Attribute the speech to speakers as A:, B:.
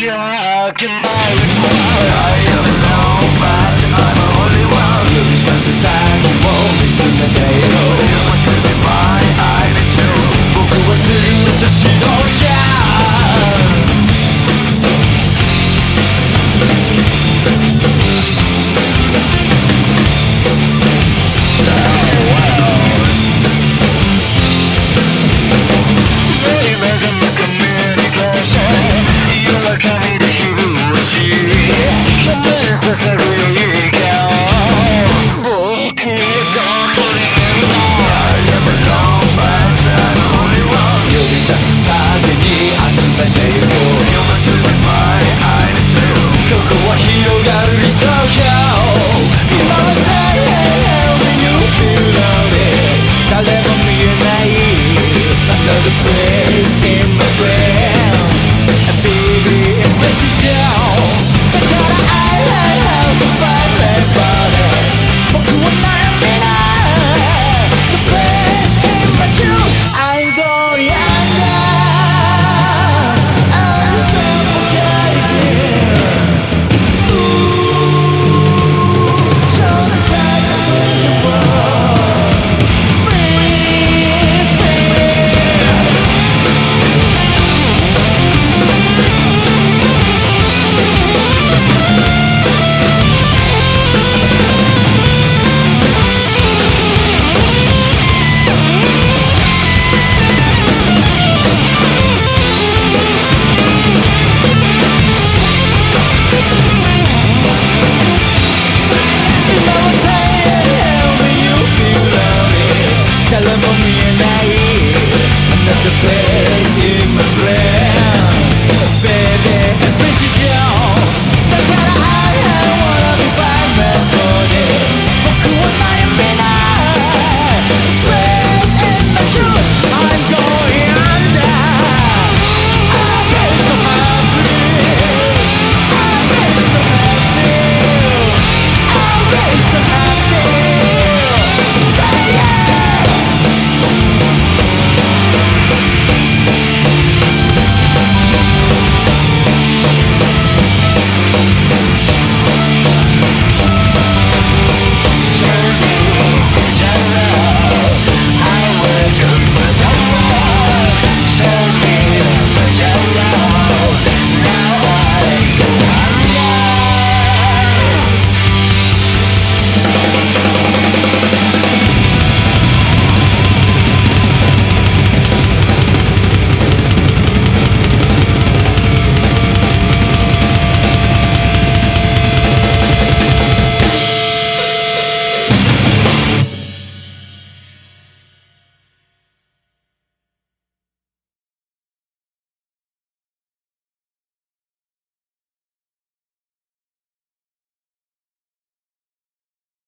A: you out tonight. I am now the day